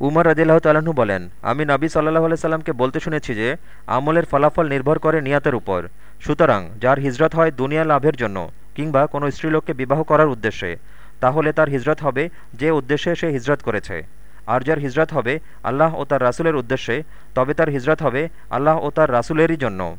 উমর রদিল্লাহ তালাহু বলেন, আমি নবী সাল্লাহ সাল্লামকে বলতে শুনেছি যে, আমলের ফলাফল নির্ভর করে নিয়াতের উপর। সুতরাং, যার হিজরত হয় দুনিয়া লাভের জন্য কিংবা কোনো স্ত্রীলোককে বিবাহ করার উদ্দেশ্যে, তাহলে তার হিজরত হবে যে উদ্দেশ্যে সে হিজরত করেছে। আর যার হিজরত হবে আল্লাহ ও তার রাসুলের উদ্দেশ্যে, তবে তার হিজরত হবে আল্লাহ ও তার রাসুলেরই জন্য।